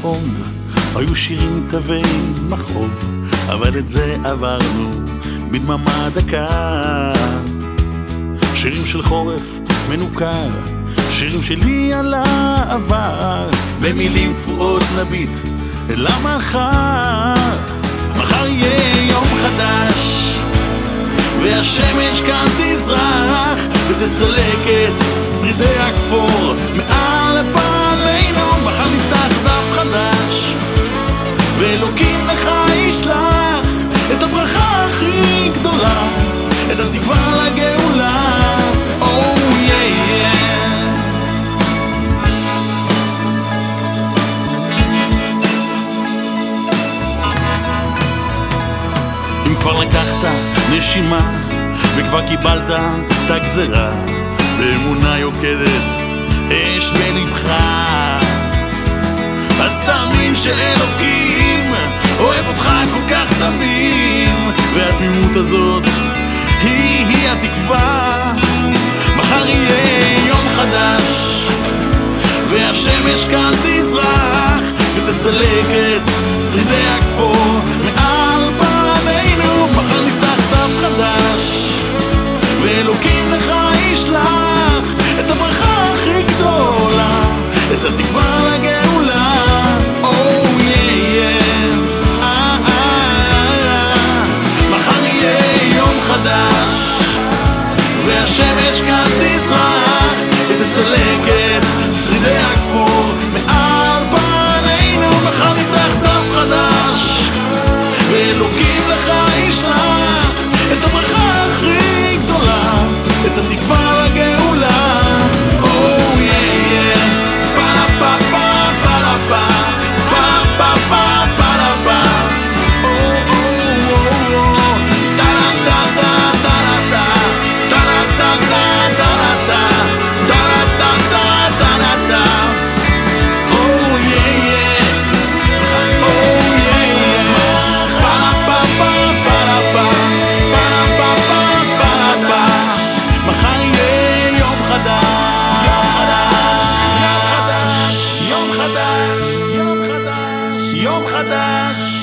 מאוד, היו שירים תווי מחוב, אבל את זה עברנו בדממה דקה. שירים של חורף מנוכר, שירים שלי על העבר, במילים קפואות נביט אל המחר. מחר יהיה יום חדש, והשמש כאן תזרח, ותסלק את אם כבר לקחת נשימה וכבר קיבלת את הגזרה באמונה יוקדת אש בלבך. אז תאמין שאלוקים אוהב אותך כל כך תמים והתמימות הזאת היא היא התקווה. מחר יהיה יום חדש והשמש כאן תזרח ותסלק את שרידי הכפור חדש, יום חדש, יום חדש.